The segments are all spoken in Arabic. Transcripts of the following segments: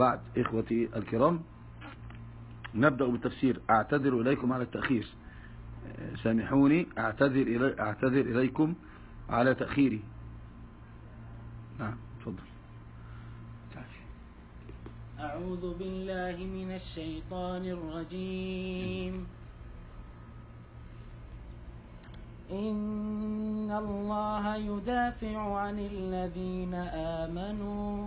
وبعد إخوتي الكرام نبدأ بالتفسير. أعتذر إليكم على التأخير. سامحوني أعتذر, إلي أعتذر إليكم على تأخيري. نعم تفضل. أعوذ بالله من الشيطان الرجيم. إن الله يدافع عن الذين آمنوا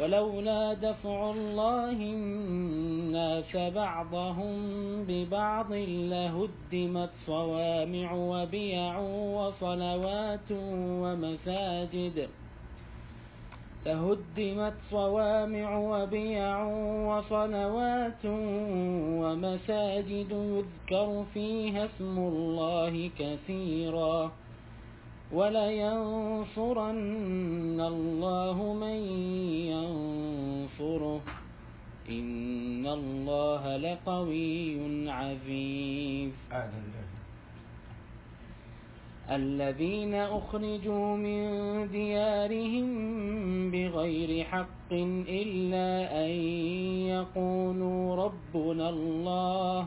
ولولا دفع الله الناس بعضهم ببعض لهدمت صوامع وبيع وصلوات ومساجد. لهدمت صوامع وبيع وصلوات ومساجد يذكر فيها اسم الله كثيرا. ولينصرن الله من ينصره. إن الله لقوي عزيز. الذين أخرجوا من ديارهم بغير حق إلا أن يقولوا ربنا الله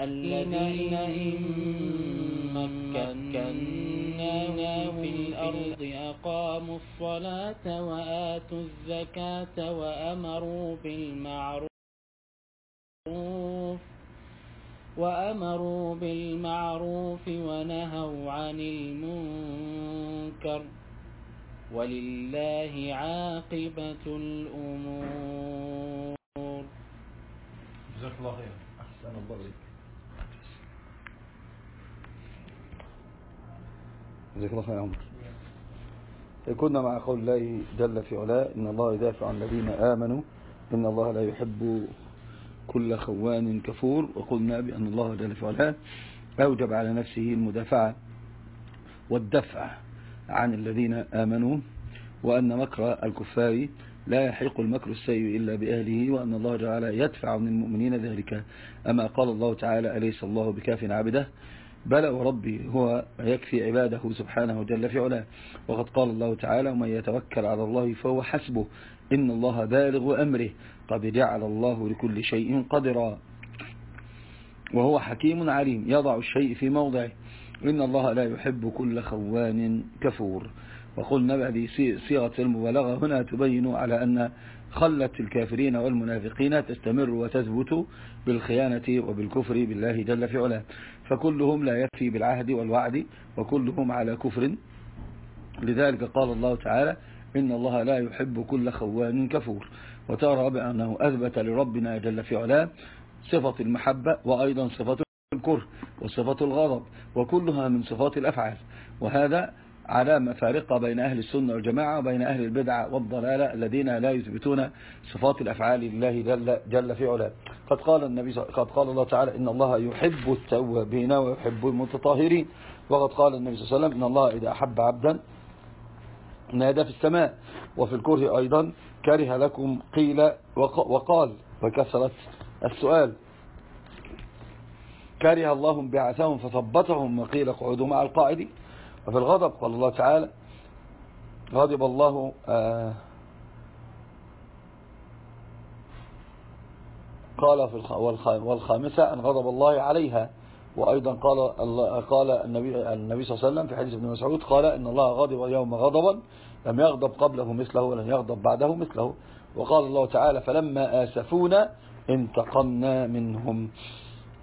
الذين إن مكنا في الأرض أقاموا الصلاة وآتوا الزكاة وأمروا بالمعروف وأمروا بالمعروف ونهوا عن المنكر ولله عاقبة الأمور. جزاك الله خير أحسن الله إليك. جزاك الله خير يا عمر. كنا مع قول الله جل في علاه إن الله يدافع عن الذين آمنوا إن الله لا يحب كل خوان كفور وقلنا بأن الله جل وعلا أوجب على نفسه المدافعة والدفع عن الذين آمنوا وأن مكر الكفار لا يحيق المكر السيء إلا بأهله وأن الله جعل يدفع من المؤمنين ذلك أما قال الله تعالى أليس الله بكاف عبده؟ بلى وربي هو يكفي عباده سبحانه جل في علاه. وقد قال الله تعالى ومن يتوكل على الله فهو حسبه. إن الله بالغ أمره. قد جعل الله لكل شيء قدرا. وهو حكيم عليم يضع الشيء في موضعه. إن الله لا يحب كل خوان كفور. وقلنا بهذه صيغة المبالغة هنا تبين على أن خلة الكافرين والمنافقين تستمر وتثبت بالخيانة وبالكفر بالله جل في علاه. فكلهم لا يكفي بالعهد والوعد وكلهم على كفر. لذلك قال الله تعالى إن الله لا يحب كل خوان كفور. وترى بأنه أثبت لربنا جل في علاه صفة المحبة وأيضا صفة الكره وصفة الغضب وكلها من صفات الأفعال. وهذا علامة فارقة بين أهل السنة والجماعة وبين أهل البدعة والضلالة الذين لا يثبتون صفات الأفعال لله جل, جل في علاه. قد قال النبي قد قال الله تعالى إن الله يحب التوابين ويحب المتطهرين. وقد قال النبي صلى الله عليه وسلم إن الله إذا أحب عبدا نادى في السماء وفي الكره أيضا كره لكم قيل وقال وكثرت السؤال. كره الله بعثهم فثبتهم وقيل اقعدوا مع القائد وفي الغضب قال الله تعالى غضب الله آه قال في والخامسة أن غضب الله عليها. وأيضا قال قال النبي النبي صلى الله عليه وسلم في حديث ابن مسعود قال إن الله غضب اليوم غضبا لم يغضب قبله مثله ولن يغضب بعده مثله. وقال الله تعالى فلما آسفونا انتقمنا منهم.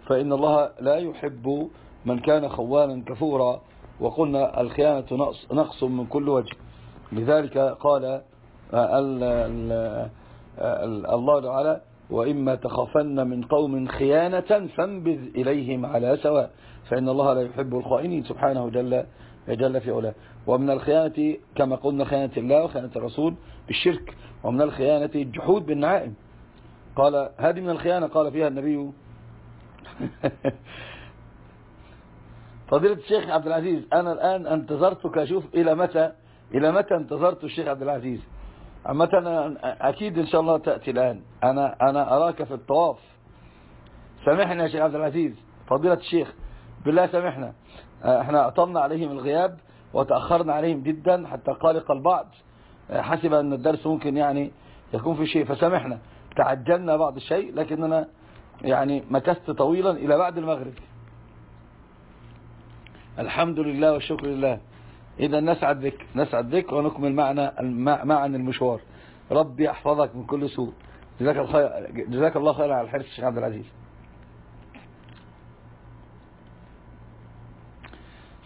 فإن الله لا يحب من كان خوانا كفورا. وقلنا الخيانة نقص, نقص من كل وجه. لذلك قال الله تعالى وإما تخافن من قوم خيانة فانبذ إليهم على سواء. فإن الله لا يحب الخائنين. سبحانه جل, جل في علاه. ومن الخيانة كما قلنا خيانة الله وخيانة الرسول بالشرك. ومن الخيانة الجحود بالنعائم. قال هذه من الخيانة. قال فيها النبي. فضيلة الشيخ عبد العزيز أنا الآن انتظرتك أشوف إلى متى إلى متى انتظرت الشيخ عبد العزيز؟ عامة أكيد إن شاء الله تأتي الآن. أنا, أنا أراك في الطواف. سامحنا يا شيخ عبد العزيز. فضيلة الشيخ بالله سامحنا. إحنا أطلنا عليهم الغياب وتأخرنا عليهم جدا حتى قالق البعض. حسب أن الدرس ممكن يعني يكون في شيء. فسامحنا تعجلنا بعض الشيء لكننا يعني مكثت طويلا إلى بعد المغرب. الحمد لله والشكر لله. إذا نسعد بك نسعد بك ونكمل معنا معا المشوار. ربي يحفظك من كل سوء. جزاك الله جزاك الله خيرا على الحرص الشيخ عبد العزيز.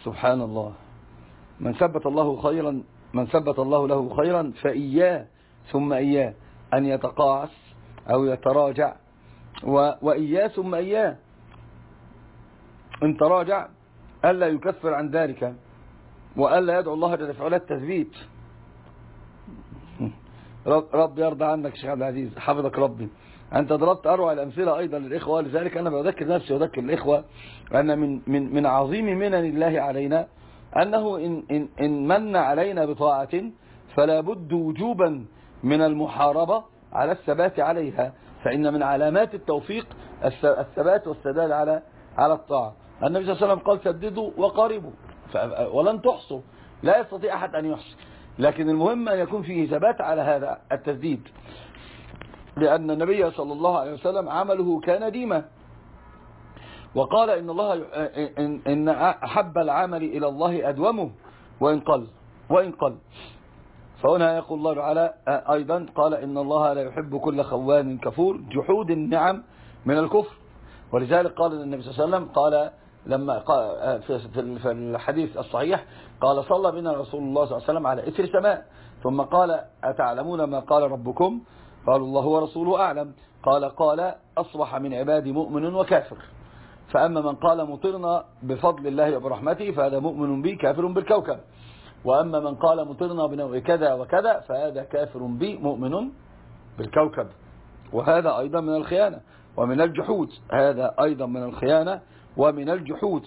سبحان الله من ثبت الله خيرا من ثبت الله له خيرا فإياه ثم إياه. أن يتقاعس أو يتراجع. وإياه ثم إياه. إن تراجع ألا يكفر عن ذلك وألا يدعو الله جل في التثبيت. رب, يرضى عنك شيخ عبد العزيز. حفظك ربي. أنت ضربت أروع الأمثلة أيضا للإخوة لذلك أنا بذكر نفسي وذكر الإخوة أن من, من, من عظيم منن الله علينا أنه إن, إن, إن من علينا بطاعة فلا بد وجوبا من المحاربة على الثبات عليها فإن من علامات التوفيق الثبات والسداد على على الطاعة. النبي صلى الله عليه وسلم قال سددوا وقاربوا. ولن تحصوا. لا يستطيع أحد أن يحصي. لكن المهم أن يكون فيه ثبات على هذا التسديد. لأن النبي صلى الله عليه وسلم عمله كان ديما. وقال إن الله إن أحب العمل إلى الله أدومه. وإن قل. وإن قل. فهنا يقول الله تعالى أيضا قال إن الله لا يحب كل خوان كفور. جحود النعم من الكفر. ولذلك قال النبي صلى الله عليه وسلم قال لما قال في الحديث الصحيح قال صلى بنا رسول الله صلى الله عليه وسلم على إثر سماء. ثم قال أتعلمون ما قال ربكم؟ قالوا الله ورسوله أعلم. قال قال أصبح من عبادي مؤمن وكافر. فأما من قال مطرنا بفضل الله وبرحمته فهذا مؤمن بي كافر بالكوكب. وأما من قال مطرنا بنوع كذا وكذا فهذا كافر بي مؤمن بالكوكب. وهذا أيضا من الخيانة. ومن الجحود. هذا أيضا من الخيانة. ومن الجحود.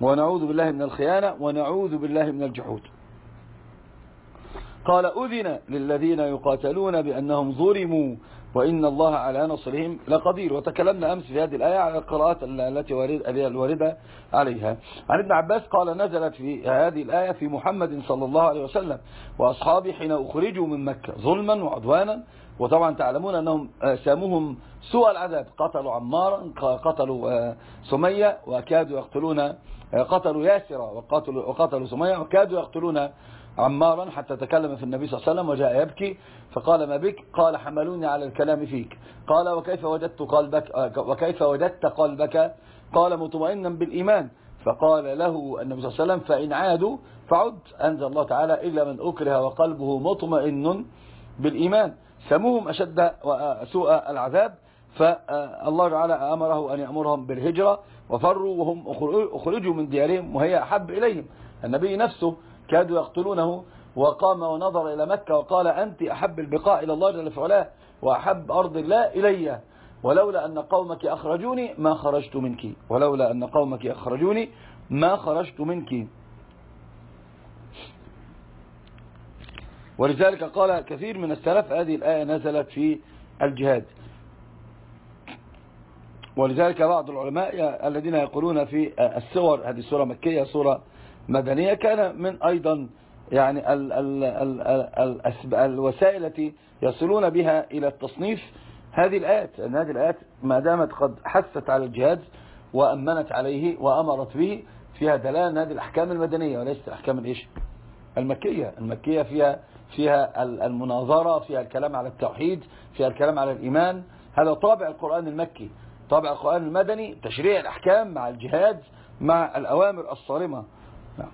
ونعوذ بالله من الخيانة ونعوذ بالله من الجحود. قال أذن للذين يقاتلون بأنهم ظلموا وإن الله على نصرهم لقدير. وتكلمنا أمس في هذه الآية على القراءات التي الواردة عليها. عن ابن عباس قال نزلت في هذه الآية في محمد صلى الله عليه وسلم وأصحابه حين أخرجوا من مكة ظلما وعدوانا وطبعا تعلمون أنهم ساموهم سوء العذاب. قتلوا عمارا قتلوا سمية وكادوا يقتلون قتلوا ياسرة وقتلوا, وقتلوا سمية وكادوا يقتلون عمارا حتى تكلم في النبي صلى الله عليه وسلم وجاء يبكي فقال ما بك؟ قال حملوني على الكلام فيك. قال وكيف وجدت قلبك؟ وكيف وجدت قلبك؟ قال مطمئنا بالإيمان. فقال له النبي صلى الله عليه وسلم فإن عادوا فعد أنزل الله تعالى إلا من أكره وقلبه مطمئن بالإيمان. سموهم أشد سوء العذاب فالله تعالى أمره أن يأمرهم بالهجرة وفروا وهم أخرجوا من ديارهم وهي أحب إليهم. النبي نفسه كادوا يقتلونه وقام ونظر إلى مكة وقال أنت أحب البقاء إلى الله جل فعلا وأحب أرض الله إلي. ولولا أن قومك أخرجوني ما خرجت منك. ولولا أن قومك أخرجوني ما خرجت منك. ولذلك قال كثير من السلف هذه الآية نزلت في الجهاد. ولذلك بعض العلماء الذين يقولون في السور هذه سورة مكية سورة مدنية كان من أيضا يعني ال ال ال ال ال الوسائل التي يصلون بها إلى التصنيف هذه الآيات. لأن هذه الآيات ما دامت قد حثت على الجهاد وأمنت عليه وأمرت به فيها دلالة هذه الأحكام المدنية وليست الأحكام الإيش؟ المكية. المكية فيها فيها المناظرة فيها الكلام على التوحيد فيها الكلام على الإيمان. هذا طابع القرآن المكي طابع القرآن المدني تشريع الأحكام مع الجهاد مع الأوامر الصارمة. نعم.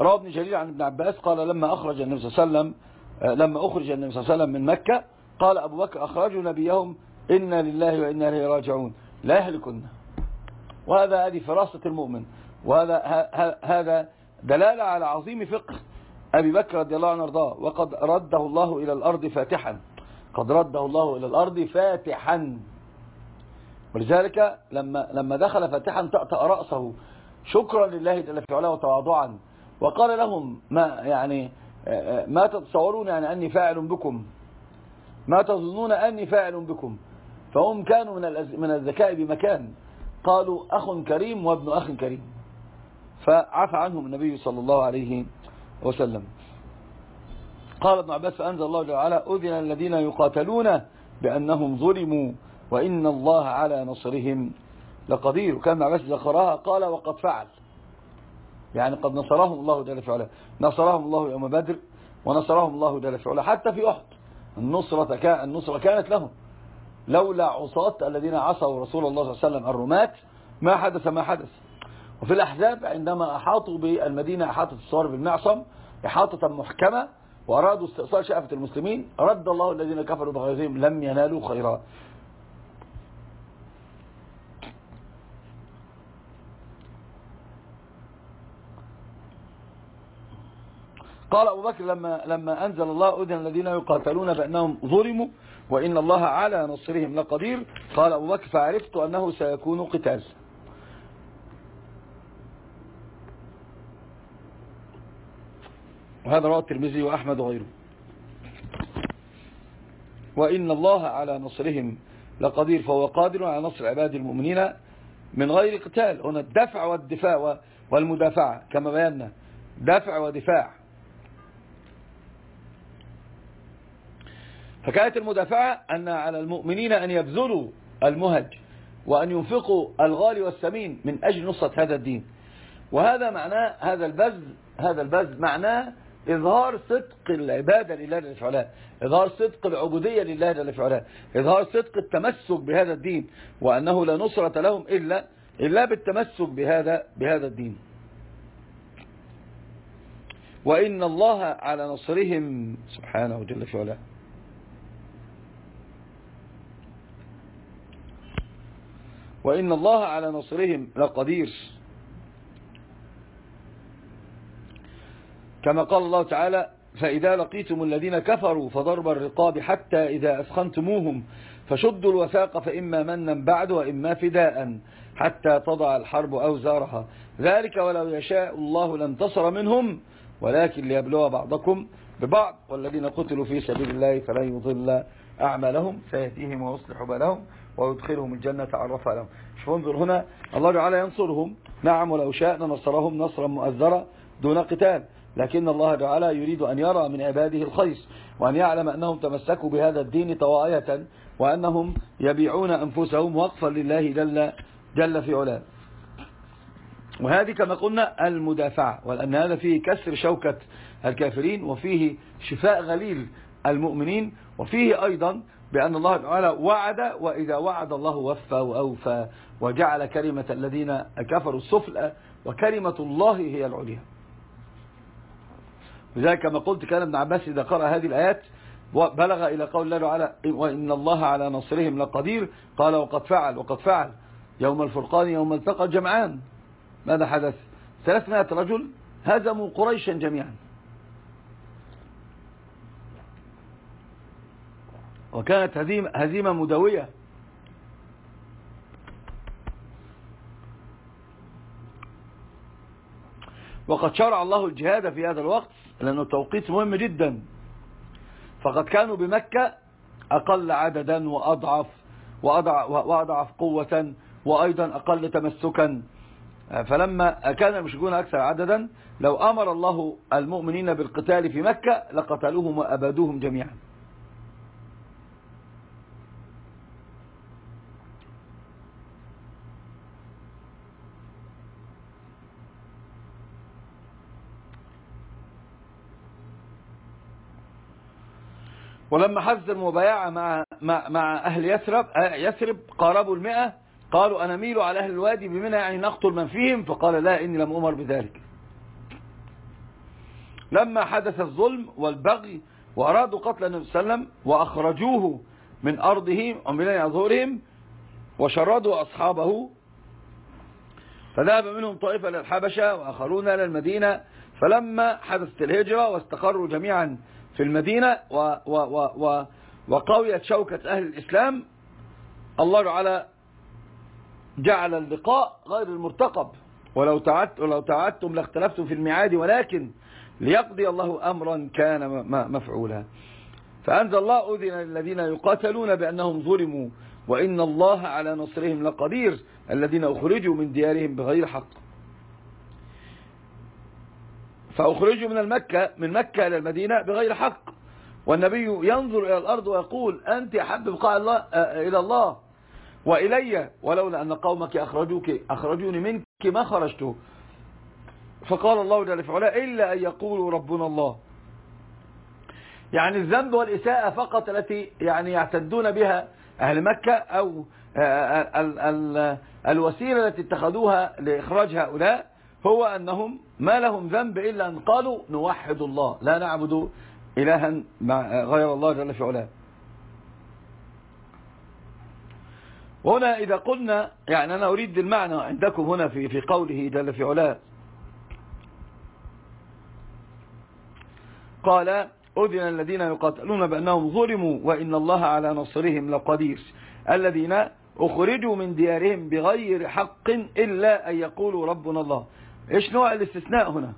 روى ابن جرير عن ابن عباس قال لما أخرج النبي صلى الله عليه وسلم لما أخرج النبي صلى الله عليه وسلم من مكة قال أبو بكر أخرجوا نبيهم إنا لله وإنا إليه راجعون. لا يهلكن. وهذا هذه فراسة المؤمن. وهذا هذا دلالة على عظيم فقه. أبي بكر رضي الله عنه وارضاه وقد رده الله إلى الأرض فاتحا. قد رده الله إلى الأرض فاتحا. ولذلك لما لما دخل فاتحا تأتأ رأسه. شكرا لله جل في علاه وتواضعا. وقال لهم ما يعني ما تتصورون يعني أني فاعل بكم؟ ما تظنون أني فاعل بكم؟ فهم كانوا من من الذكاء بمكان. قالوا أخ كريم وابن أخ كريم. فعفى عنهم النبي صلى الله عليه وسلم قال ابن عباس فأنزل الله جل وعلا أذن الذين يقاتلون بأنهم ظلموا وإن الله على نصرهم لقدير. ابن عباس ذكرها قال وقد فعل. يعني قد نصرهم الله جل وعلا. نصرهم الله يوم بدر ونصرهم الله جل وعلا حتى في أحد. النصرة, كان النصرة كانت لهم. لولا عصاة الذين عصوا رسول الله صلى الله عليه وسلم الرماة ما حدث ما حدث. وفي الأحزاب عندما أحاطوا بالمدينة أحاطت الصور بالمعصم إحاطة محكمة وأرادوا استئصال شأفة المسلمين رد الله الذين كفروا بغيظهم لم ينالوا خيرا. قال أبو بكر لما, لما أنزل الله أذن الذين يقاتلون بأنهم ظلموا وإن الله على نصرهم لقدير قال أبو بكر فعرفت أنه سيكون قتال. وهذا رواه الترمذي وأحمد وغيره. وإن الله على نصرهم لقدير فهو قادر على نصر عباد المؤمنين من غير قتال. هنا الدفع والدفاع والمدافعة كما بينا. دفع ودفاع. فكانت المدافعة أن على المؤمنين أن يبذلوا المهج وأن ينفقوا الغالي والثمين من أجل نصرة هذا الدين. وهذا معناه هذا البذل هذا البذل معناه إظهار صدق العبادة لله جل وعلا. إظهار صدق العبودية لله جل وعلا. إظهار صدق التمسك بهذا الدين. وأنه لا نصرة لهم إلا إلا بالتمسك بهذا بهذا الدين. وإن الله على نصرهم سبحانه جل في وإن الله على نصرهم لقدير. كما قال الله تعالى فإذا لقيتم الذين كفروا فضرب الرقاب حتى إذا أسخنتموهم فشدوا الوثاق فإما منا بعد وإما فداء حتى تضع الحرب أوزارها. ذلك ولو يشاء الله لانتصر منهم ولكن ليبلو بعضكم ببعض. والذين قتلوا في سبيل الله فلن يضل أعمالهم سيهديهم ويصلح بالهم ويدخلهم الجنة عرفها لهم. شوف انظر هنا الله تعالى ينصرهم. نعم ولو شاء نصرهم نصرا مؤذرا دون قتال. لكن الله تعالى يريد أن يرى من عباده الخير وأن يعلم أنهم تمسكوا بهذا الدين طواعية وأنهم يبيعون أنفسهم وقفا لله جل, جل في علاه. وهذه كما قلنا المدافعة ولأن هذا فيه كسر شوكة الكافرين وفيه شفاء غليل المؤمنين وفيه أيضا بأن الله تعالى وعد وإذا وعد الله وفى وأوفى وجعل كلمة الذين كفروا السفلى وكلمة الله هي العليا. لذلك كما قلت كان ابن عباس إذا قرأ هذه الآيات بلغ إلى قول الله تعالى وإن الله على نصرهم لقدير قال وقد فعل وقد فعل. يوم الفرقان يوم التقى الجمعان ماذا حدث؟ 300 رجل هزموا قريشا جميعا. وكانت هزيمة, هزيمة مدوية. وقد شرع الله الجهاد في هذا الوقت. لأنه توقيت مهم جدا. فقد كانوا بمكة أقل عددا وأضعف وأضعف, قوة وأيضا أقل تمسكا. فلما كان المشركون أكثر عددا لو أمر الله المؤمنين بالقتال في مكة لقتلوهم وأبادوهم جميعا. ولما حدث المبايعة مع, مع, مع أهل يثرب يثرب قاربوا المئة قالوا أنا ميل على أهل الوادي بمنى يعني نقتل من فيهم فقال لا إني لم أمر بذلك. لما حدث الظلم والبغي وأرادوا قتل النبي صلى الله عليه وسلم وأخرجوه من أرضهم ومن أظهرهم وشردوا أصحابه فذهب منهم طائفة للحبشة وآخرون للمدينة فلما حدثت الهجرة واستقروا جميعا في المدينة و و و و وقويت شوكة أهل الإسلام الله تعالى جعل اللقاء غير المرتقب. ولو تعدت ولو تعدتم لاختلفتم في الميعاد ولكن ليقضي الله أمرا كان مفعولا. فأنزل الله أذن للذين يقاتلون بأنهم ظلموا وإن الله على نصرهم لقدير الذين أخرجوا من ديارهم بغير حق. فأخرجوا من المكة من مكة إلى المدينة بغير حق. والنبي ينظر إلى الأرض ويقول أنت أحب بقاء الله إلى الله. وإلي ولولا أن قومك أخرجوك أخرجوني منك ما خرجت. فقال الله جل في علاه إلا أن يقولوا ربنا الله. يعني الذنب والإساءة فقط التي يعني يعتدون بها أهل مكة أو ال الوسيلة التي اتخذوها لإخراج هؤلاء. هو أنهم ما لهم ذنب إلا أن قالوا نوحد الله لا نعبد إلها غير الله جل في علاه. وهنا إذا قلنا يعني أنا أريد المعنى عندكم هنا في في قوله جل في علاه. قال أذن الذين يقاتلون بأنهم ظلموا وإن الله على نصرهم لقدير. الذين أخرجوا من ديارهم بغير حق إلا أن يقولوا ربنا الله. إيش نوع الاستثناء هنا؟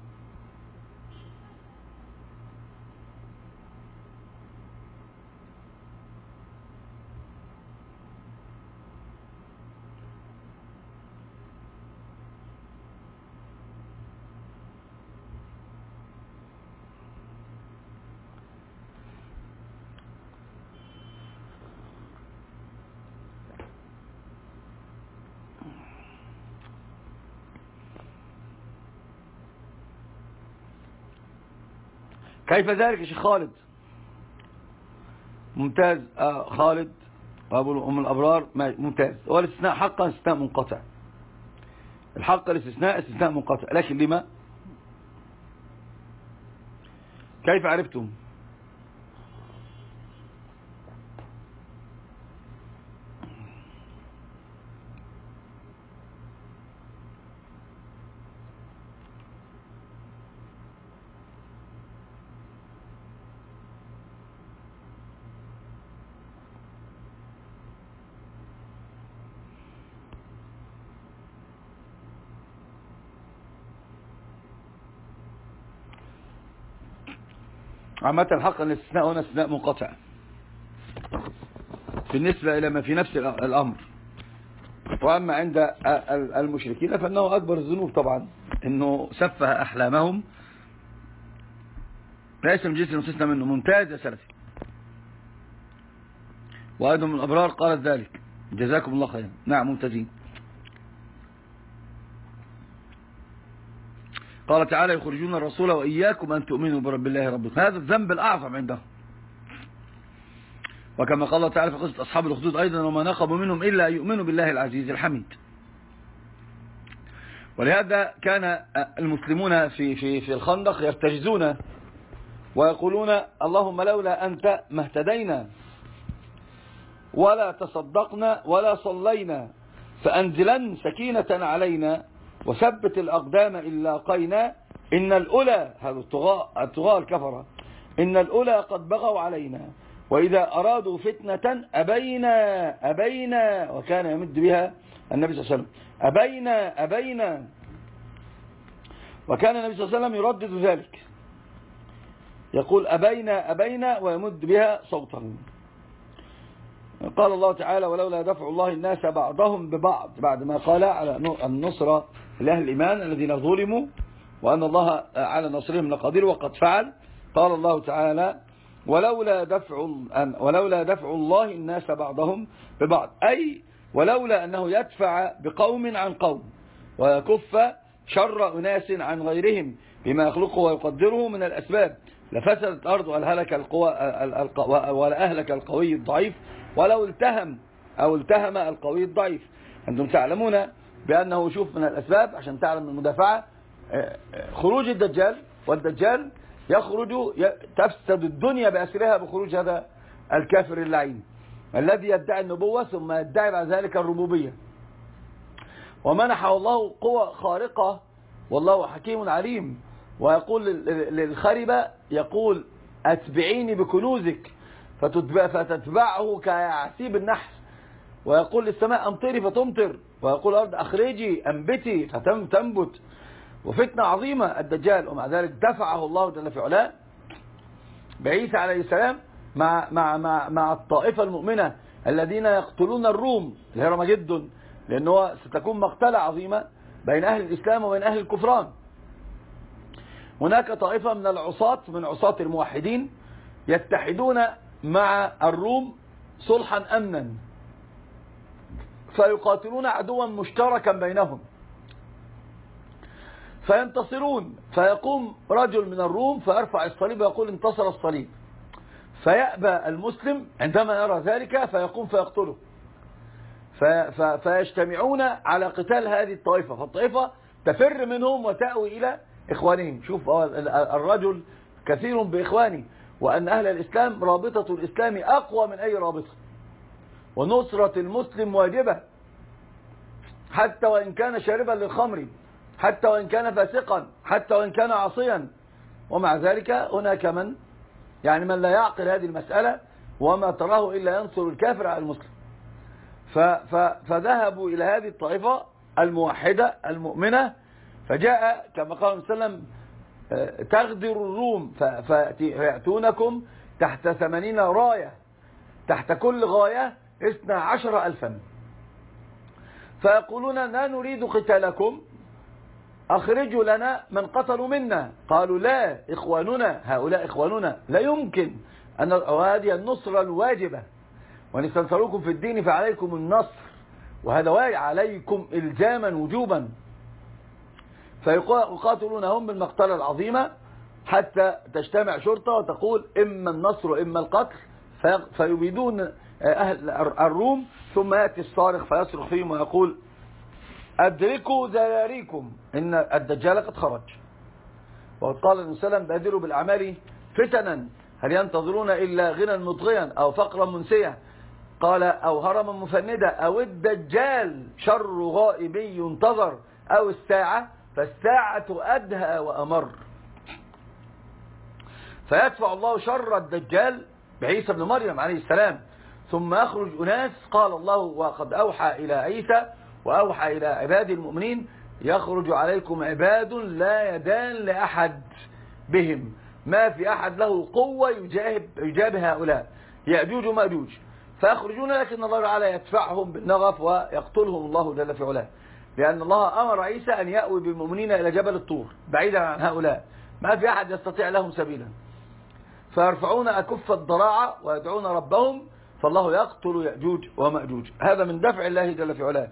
كيف ذلك يا شيخ خالد؟ ممتاز. آه خالد أبو أم الأبرار ممتاز. هو الاستثناء حقا استثناء منقطع. الحق الاستثناء استثناء منقطع. لكن لما؟ كيف عرفتم؟ عامة الحق أن الاستثناء هنا استثناء منقطع. بالنسبة إلى ما في نفس الأمر. وأما عند المشركين فإنه أكبر الذنوب طبعا إنه سفه أحلامهم. ليس من جنس المستثنى منه ممتاز يا سلفي. وأيضا من الأبرار قالت ذلك. جزاكم الله خيرا. نعم ممتازين. قال تعالى يخرجون الرسول وإياكم أن تؤمنوا برب الله ربكم هذا الذنب الأعظم عندهم. وكما قال الله تعالى في قصة أصحاب الأخدود أيضا وما نقبوا منهم إلا يؤمنوا بالله العزيز الحميد. ولهذا كان المسلمون في في في الخندق يرتجزون ويقولون اللهم لولا أنت ما اهتدينا ولا تصدقنا ولا صلينا فأنزلن سكينة علينا وثبت الأقدام إلا لاقينا إن الأولى هذا الطغاء الكفرة. إن الأولى قد بغوا علينا. وإذا أرادوا فتنة أبينا أبينا. وكان يمد بها النبي صلى الله عليه وسلم. أبينا أبينا. وكان النبي صلى الله عليه وسلم يردد ذلك. يقول أبينا أبينا ويمد بها صوته. قال الله تعالى ولولا دفع الله الناس بعضهم ببعض بعد ما قال على النصرة لأهل الإيمان الذين ظلموا وأن الله على نصرهم لقدير وقد فعل. قال الله تعالى ولولا دفع ولولا دفع الله الناس بعضهم ببعض. أي ولولا أنه يدفع بقوم عن قوم ويكف شر أناس عن غيرهم بما يخلقه ويقدره من الأسباب. لفسدت الأرض ولهلك القوى ولأهلك القوي الضعيف. ولو التهم أو التهم القوي الضعيف. أنتم تعلمون بأنه شوف من الأسباب عشان تعلم المدافعة آه، آه، خروج الدجال والدجال يخرج تفسد الدنيا بأسرها بخروج هذا الكافر اللعين الذي يدعي النبوة ثم يدعي بعد ذلك الربوبية. ومنحه الله قوة خارقة والله حكيم عليم. ويقول للخربة يقول أتبعيني بكنوزك فتتبعه كعسيب النحس. ويقول للسماء أمطري فتمطر ويقول الأرض أخرجي أنبتي فتنبت وفتنة عظيمة الدجال. ومع ذلك دفعه الله جل في علاه بعيسى عليه السلام مع, مع, مع, مع الطائفة المؤمنة الذين يقتلون الروم. الهرمجدون لأنه ستكون مقتلة عظيمة بين أهل الإسلام وبين أهل الكفران. هناك طائفة من العصاة من عصاة الموحدين يتحدون مع الروم صلحا أمنا. فيقاتلون عدوا مشتركا بينهم. فينتصرون فيقوم رجل من الروم فيرفع الصليب ويقول انتصر الصليب. فيأبى المسلم عندما يرى ذلك فيقوم فيقتله. فيجتمعون على قتال هذه الطائفة. فالطائفة تفر منهم وتأوي إلى إخوانهم. شوف الرجل كثير بإخوانه. وأن أهل الإسلام رابطة الإسلام أقوى من أي رابطة. ونصرة المسلم واجبة. حتى وإن كان شاربا للخمر حتى وإن كان فاسقا حتى وإن كان عصيا. ومع ذلك هناك من يعني من لا يعقل هذه المسألة وما تراه إلا ينصر الكافر على المسلم. فذهبوا إلى هذه الطائفة الموحدة المؤمنة فجاء كما قال صلى الله عليه وسلم آه، تغدر الروم فيأتونكم تحت ثمانين راية تحت كل غاية اثنى عشر ألفا. فيقولون لا نريد قتالكم. أخرجوا لنا من قتلوا منا. قالوا لا إخواننا هؤلاء إخواننا لا يمكن أن هذه النصرة الواجبة. وأن استنصروكم في الدين فعليكم النصر. وهذا عليكم إلزاما وجوبا. فيقاتلونهم بالمقتلة العظيمة حتى تجتمع شرطة وتقول إما النصر وإما القتل. فيبيدون أهل الروم ثم يأتي الصارخ فيصرخ فيهم ويقول أدركوا ذراريكم إن الدجال قد خرج. وقد قال النبي صلى الله عليه وسلم بادروا بالأعمال فتنا هل ينتظرون إلا غنى مطغيا أو فقرا منسيا؟ قال أو هرما مفندا أو الدجال شر غائبي ينتظر أو الساعة فالساعة أدهى وأمر. فيدفع الله شر الدجال بعيسى بن مريم عليه السلام. ثم يخرج أناس قال الله وقد أوحى إلى عيسى وأوحى إلى عباد المؤمنين يخرج عليكم عباد لا يدان لأحد بهم. ما في أحد له قوة يجاب, يجاب هؤلاء. يأجوج ومأجوج. فيخرجون لكن الله تعالى يدفعهم بالنغف ويقتلهم الله جل في علاه. لأن الله أمر عيسى أن يأوي بالمؤمنين إلى جبل الطور بعيدا عن هؤلاء. ما في أحد يستطيع لهم سبيلا. فيرفعون أكف الضراعة ويدعون ربهم فالله يقتل يأجوج ومأجوج. هذا من دفع الله جل في علاه.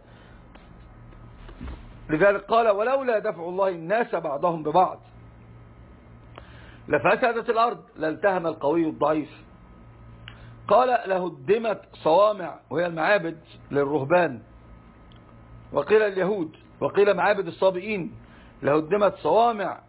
لذلك قال ولولا دفع الله الناس بعضهم ببعض لفسدت الأرض لالتهم القوي الضعيف. قال لهدمت صوامع وهي المعابد للرهبان. وقيل اليهود وقيل معابد الصابئين لهدمت صوامع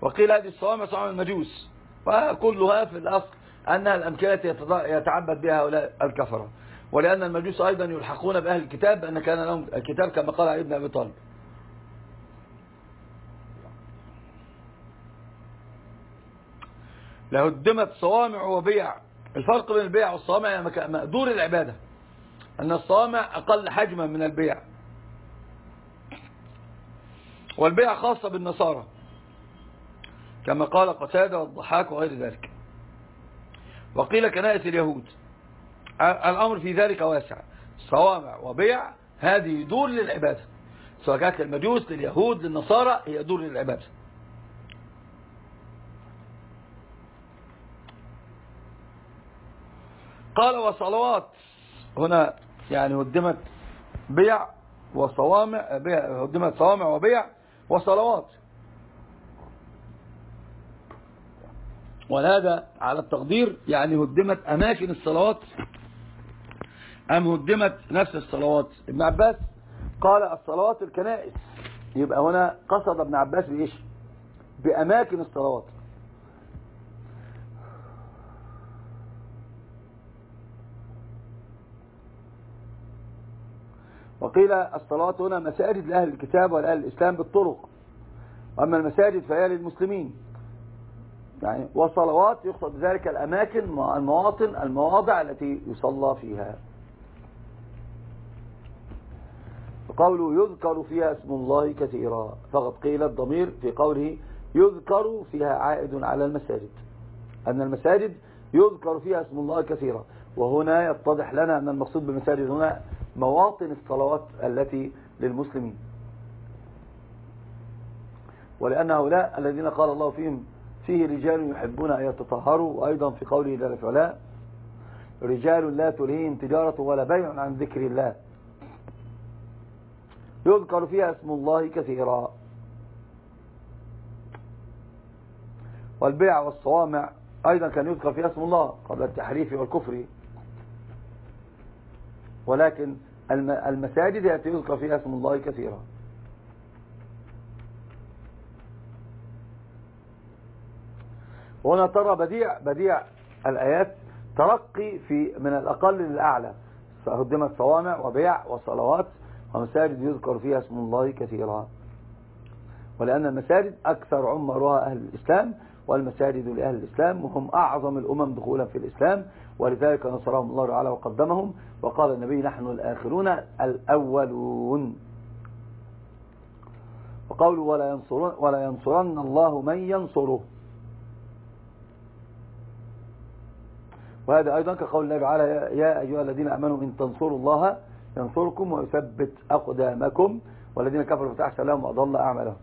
وقيل هذه الصوامع صوامع المجوس. وكلها في الأصل أنها الأمكنة يتعبد بها هؤلاء الكفرة. ولأن المجوس أيضا يلحقون بأهل الكتاب أن كان لهم الكتاب كما قال ابن أبي طالب. لهدمت صوامع وبيع. الفرق بين البيع والصوامع يعني مقدور العبادة أن الصوامع أقل حجما من البيع. والبيع خاصة بالنصارى. كما قال قتادة والضحاك وغير ذلك. وقيل كنائس اليهود. الأمر في ذلك واسع. صوامع وبيع هذه دور للعبادة. سواء كانت للمجوس لليهود للنصارى هي دور للعبادة. قال وصلوات. هنا يعني هدمت بيع وصوامع بيع صوامع وبيع وصلوات. ولهذا على التقدير يعني هدمت أماكن الصلوات أم هدمت نفس الصلوات. ابن عباس قال الصلوات الكنائس. يبقى هنا قصد ابن عباس بإيش؟ بأماكن الصلوات. وقيل الصلوات هنا مساجد لأهل الكتاب ولأهل الإسلام بالطرق. وأما المساجد فهي للمسلمين. يعني والصلوات يقصد بذلك الأماكن المواطن المواضع التي يصلى فيها. قوله يذكر فيها اسم الله كثيرا. فقد قيل الضمير في قوله يذكر فيها عائد على المساجد. أن المساجد يذكر فيها اسم الله كثيرا. وهنا يتضح لنا أن المقصود بالمساجد هنا مواطن الصلوات التي للمسلمين. ولأن هؤلاء الذين قال الله فيهم فيه رجال يحبون أن يتطهروا وأيضا في قوله جل في رجال لا تلهيهم تجارة ولا بيع عن ذكر الله. يذكر فيها اسم الله كثيرا. والبيع والصوامع أيضا كان يذكر فيها اسم الله قبل التحريف والكفر. ولكن المساجد يذكر فيها اسم الله كثيرا. وهنا ترى بديع بديع الآيات ترقي في من الأقل للأعلى. فهدمت صوامع وبيع وصلوات ومساجد يذكر فيها اسم الله كثيرا. ولأن المساجد أكثر عمرها أهل الإسلام والمساجد لأهل الإسلام وهم أعظم الأمم دخولا في الإسلام ولذلك نصرهم الله تعالى وقدمهم. وقال النبي نحن الآخرون الأولون. وقولوا ولا ينصرن, ولا ينصرن الله من ينصره. وهذا أيضا كقول الله تعالى يا أيها الذين أمنوا إن تنصروا الله ينصركم ويثبت أقدامكم والذين كفروا فتحسن لهم وأضل أعمالهم.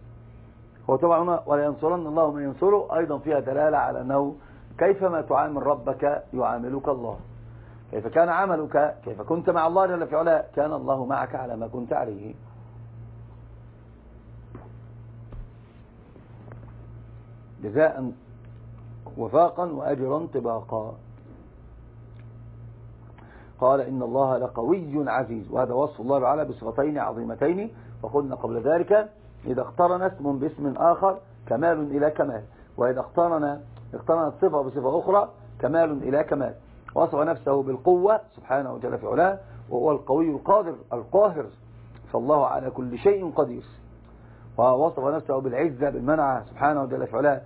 هو طبعا هنا ولا ينصرن الله من ينصره أيضا فيها دلالة على أنه كيفما تعامل ربك يعاملك الله. كيف كان عملك كيف كنت مع الله جل في علا كان الله معك على ما كنت عليه. جزاء وفاقا وأجرا طباقا. قال إن الله لقوي عزيز وهذا وصف الله تعالى بصفتين عظيمتين وقلنا قبل ذلك إذا اقترن اسم باسم آخر كمال إلى كمال وإذا اقترن اقترنت صفة بصفة أخرى كمال إلى كمال. وصف نفسه بالقوة سبحانه وجل في علاه وهو القوي القادر القاهر فالله على كل شيء قدير. ووصف نفسه بالعزة بالمنع سبحانه وجل في علاه.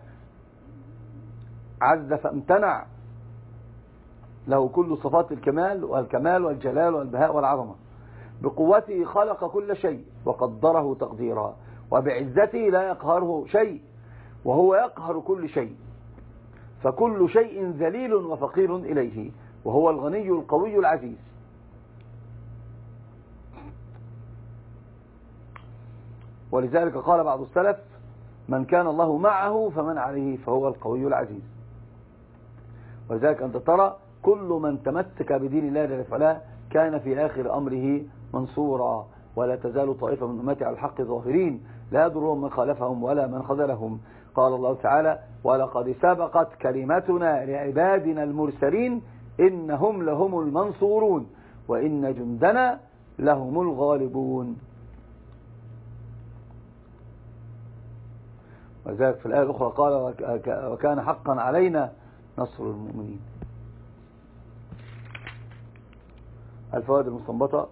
عز فامتنع. له كل صفات الكمال والكمال والجلال والبهاء والعظمة. بقوته خلق كل شيء وقدره تقديرا وبعزته لا يقهره شيء وهو يقهر كل شيء. فكل شيء ذليل وفقير إليه وهو الغني القوي العزيز. ولذلك قال بعض السلف من كان الله معه فمن عليه فهو القوي العزيز. ولذلك أنت ترى كل من تمسك بدين الله جل وعلا كان في آخر أمره منصورا ولا تزال طائفة من أمتي على الحق ظاهرين لا يضرهم من خالفهم ولا من خذلهم. قال الله تعالى ولقد سبقت كلمتنا لعبادنا المرسلين إنهم لهم المنصورون وإن جندنا لهم الغالبون. وذلك في الآية الأخرى قال وكان حقا علينا نصر المؤمنين. الفوائد المستنبطة.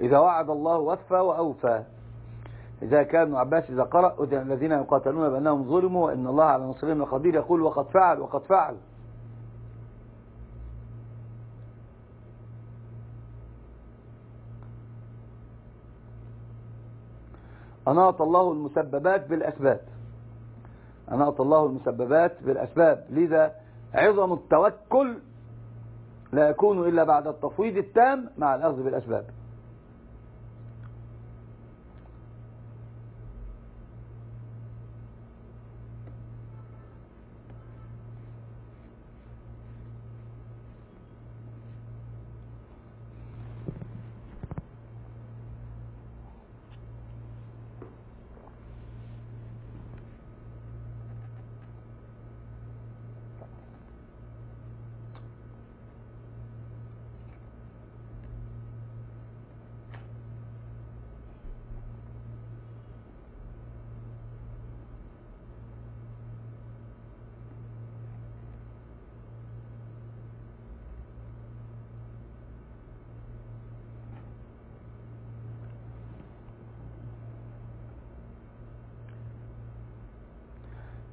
إذا وعد الله وفى وأوفى. إذا كان ابن عباس إذا قرأ الذين يقاتلون بأنهم ظلموا وإن الله على نصرهم لقدير يقول وقد فعل وقد فعل. أناط الله المسببات بالأسباب. أناط الله المسببات بالأسباب. لذا عظم التوكل لا يكون إلا بعد التفويض التام مع الأخذ بالأسباب.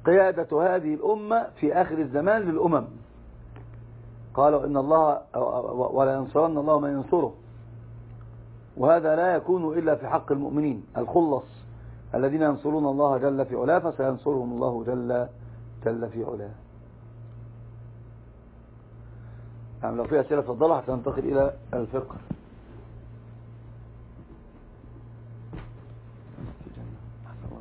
قيادة هذه الأمة في آخر الزمان للأمم. قالوا إن الله ولا ينصرن الله من ينصره. وهذا لا يكون إلا في حق المؤمنين. الخلص. الذين ينصرون الله جل في علاه فسينصرهم الله جل, جل في علاه. يعني لو في أسئلة فضلها حتى ننتقل إلى الفقه.